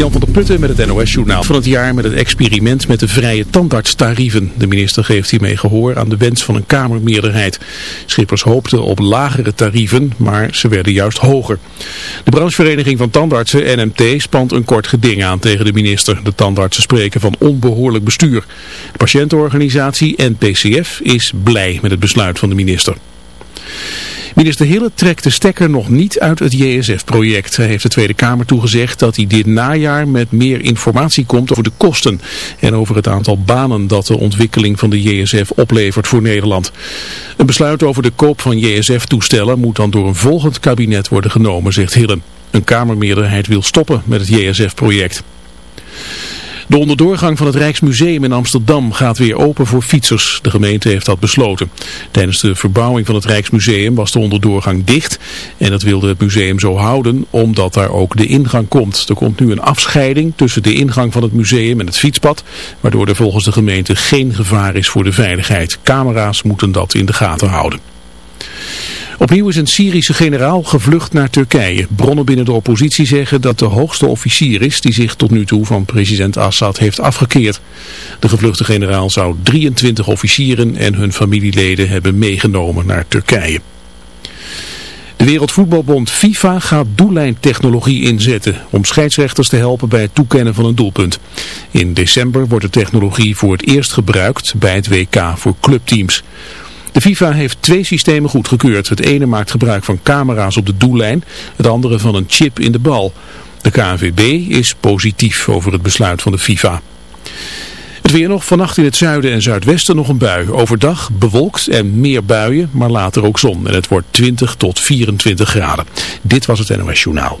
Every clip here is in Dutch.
Jan van der Putten met het NOS-journaal van het jaar met het experiment met de vrije tandartstarieven. De minister geeft hiermee gehoor aan de wens van een Kamermeerderheid. Schippers hoopten op lagere tarieven, maar ze werden juist hoger. De branchevereniging van tandartsen, NMT, spant een kort geding aan tegen de minister. De tandartsen spreken van onbehoorlijk bestuur. De patiëntenorganisatie NPCF is blij met het besluit van de minister. Minister Hille trekt de stekker nog niet uit het JSF-project. Hij heeft de Tweede Kamer toegezegd dat hij dit najaar met meer informatie komt over de kosten en over het aantal banen dat de ontwikkeling van de JSF oplevert voor Nederland. Een besluit over de koop van JSF-toestellen moet dan door een volgend kabinet worden genomen, zegt Hille. Een Kamermeerderheid wil stoppen met het JSF-project. De onderdoorgang van het Rijksmuseum in Amsterdam gaat weer open voor fietsers. De gemeente heeft dat besloten. Tijdens de verbouwing van het Rijksmuseum was de onderdoorgang dicht. En dat wilde het museum zo houden omdat daar ook de ingang komt. Er komt nu een afscheiding tussen de ingang van het museum en het fietspad. Waardoor er volgens de gemeente geen gevaar is voor de veiligheid. Camera's moeten dat in de gaten houden. Opnieuw is een Syrische generaal gevlucht naar Turkije. Bronnen binnen de oppositie zeggen dat de hoogste officier is die zich tot nu toe van president Assad heeft afgekeerd. De gevluchte generaal zou 23 officieren en hun familieleden hebben meegenomen naar Turkije. De Wereldvoetbalbond FIFA gaat doellijntechnologie inzetten om scheidsrechters te helpen bij het toekennen van een doelpunt. In december wordt de technologie voor het eerst gebruikt bij het WK voor clubteams. De FIFA heeft twee systemen goedgekeurd. Het ene maakt gebruik van camera's op de doellijn, het andere van een chip in de bal. De KNVB is positief over het besluit van de FIFA. Het weer nog, vannacht in het zuiden en zuidwesten nog een bui. Overdag bewolkt en meer buien, maar later ook zon. En het wordt 20 tot 24 graden. Dit was het NOS Journaal.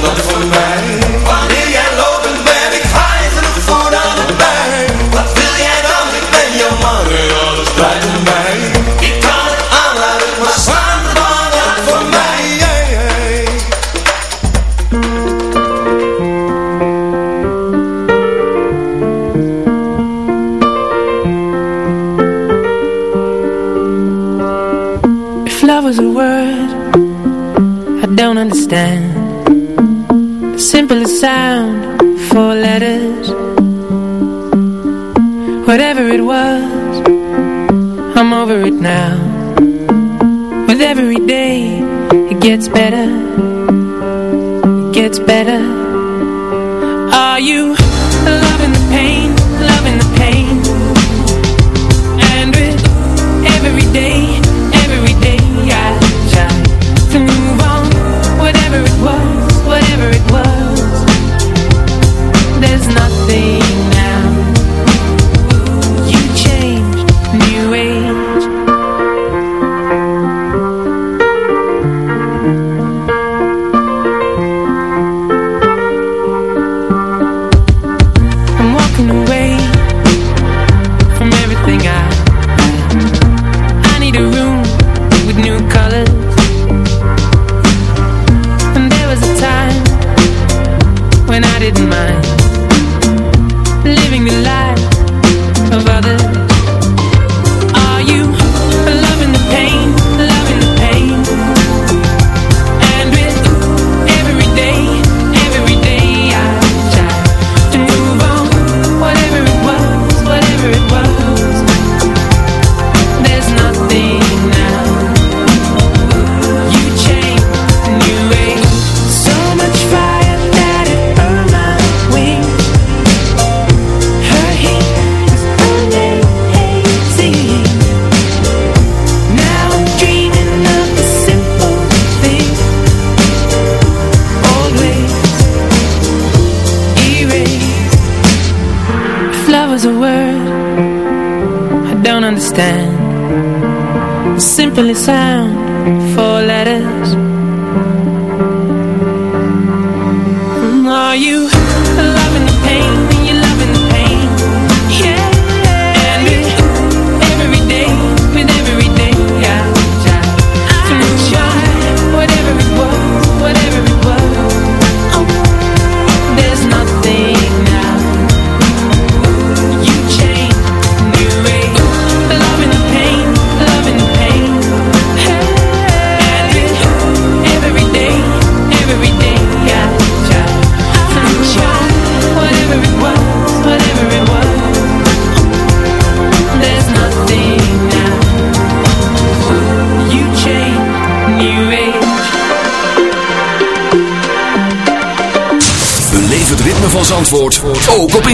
Wat wil voor mij. Jij lopend bent, ik fijn voor aan. Wat wil jij dan? Ik ben je man. Alles bij. Ik kan het aanraden, maar van de voor mij. If love was a word, I don't understand sound for letters. Whatever it was, I'm over it now. With every day, it gets better. It gets better. Are you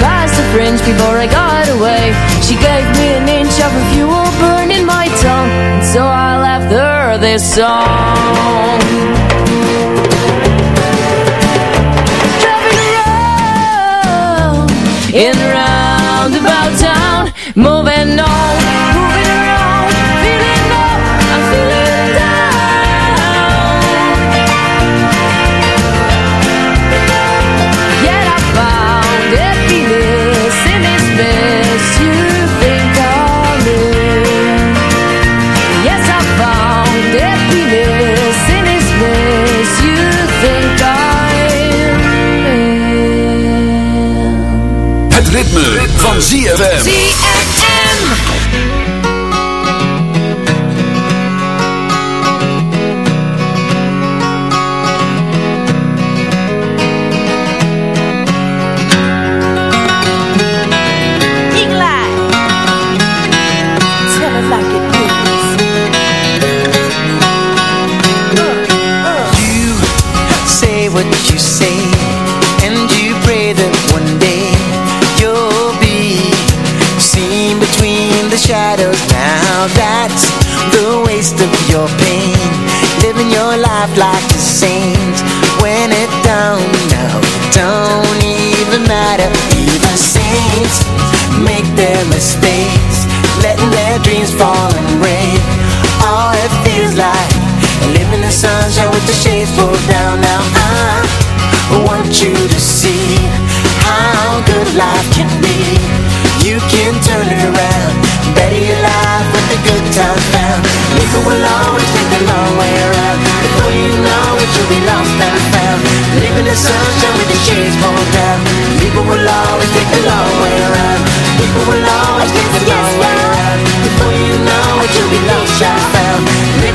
past the fringe before I got away. She gave me an inch of fuel burning my tongue and So I left her this song. Driving around in roundabout town Moving on.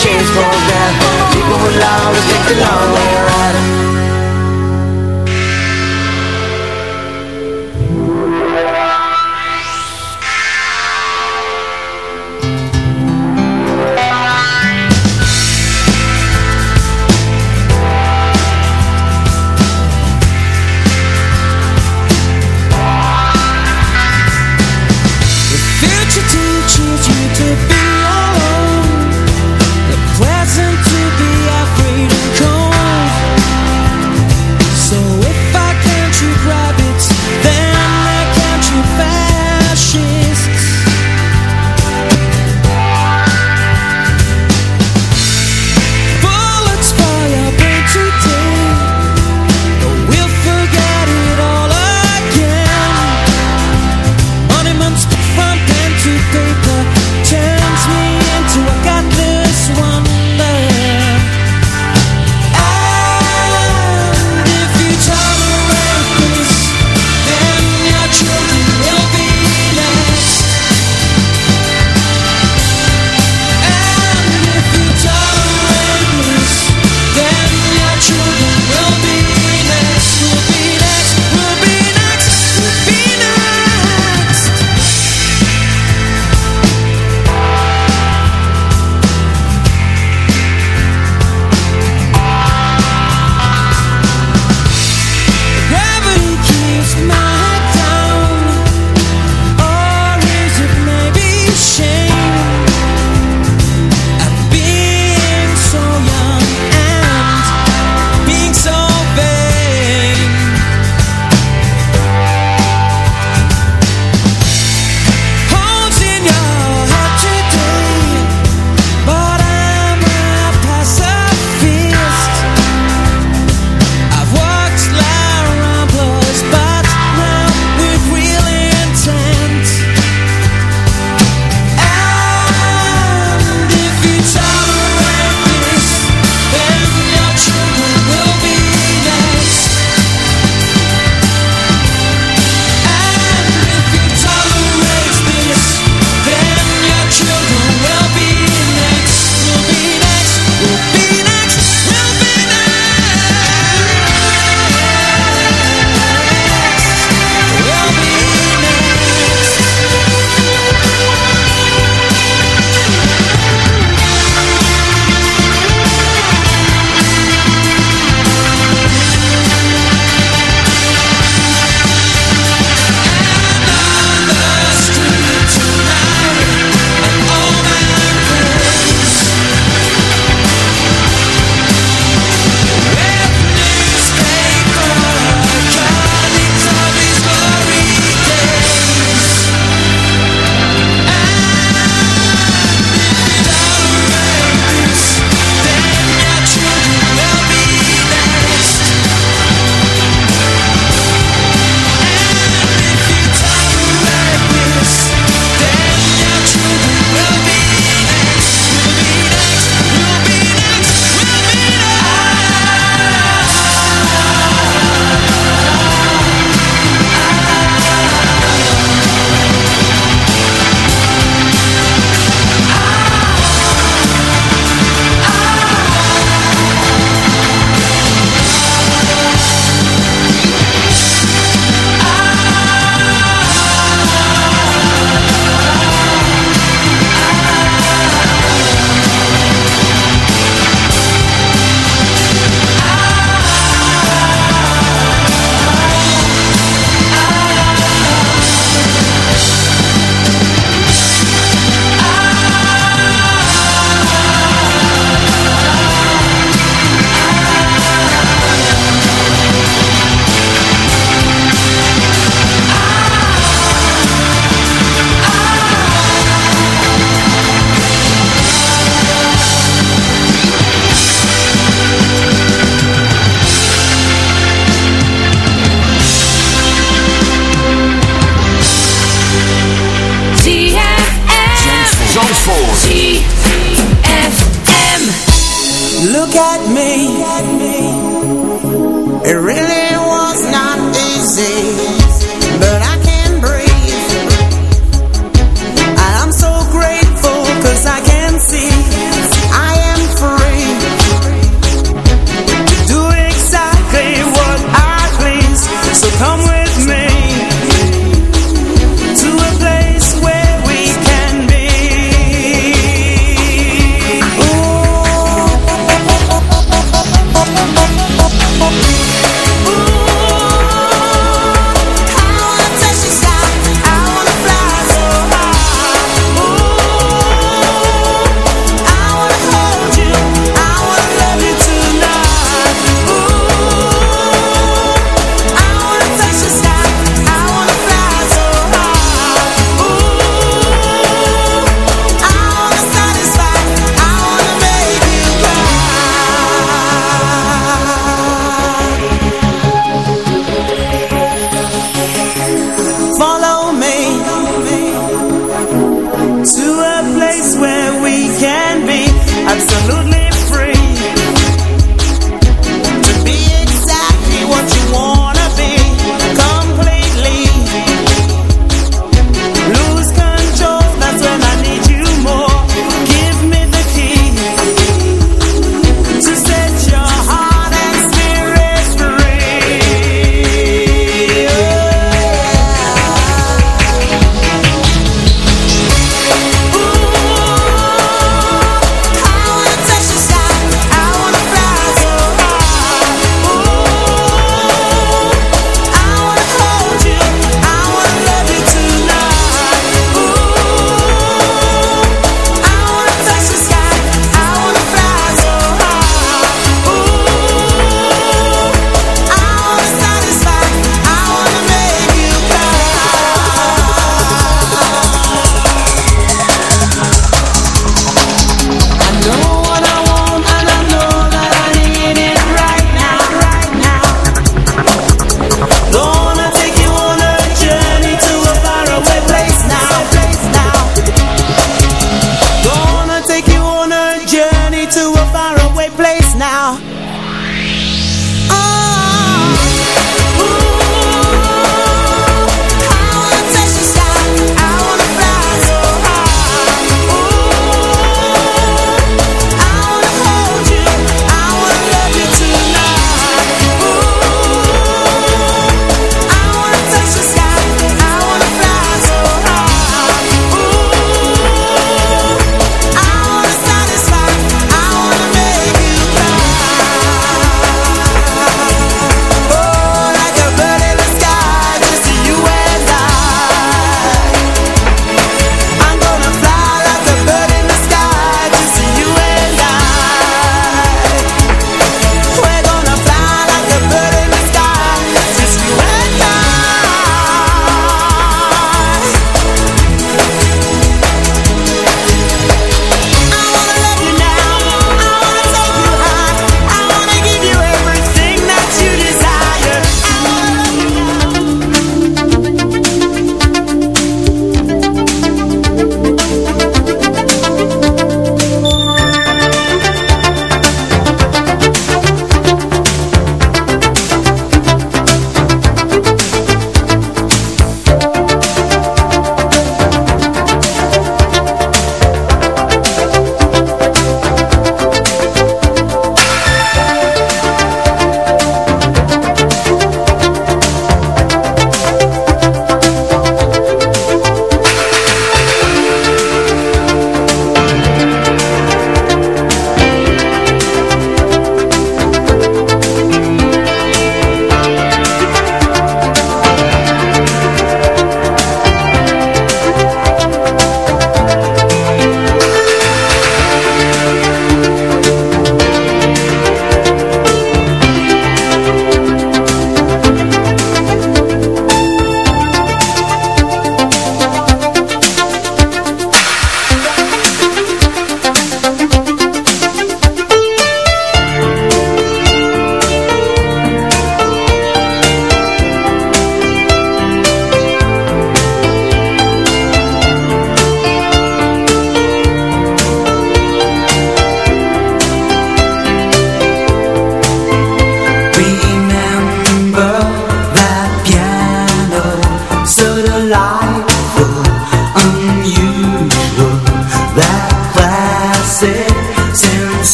chains fall down. People will always take the long way around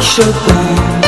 shut down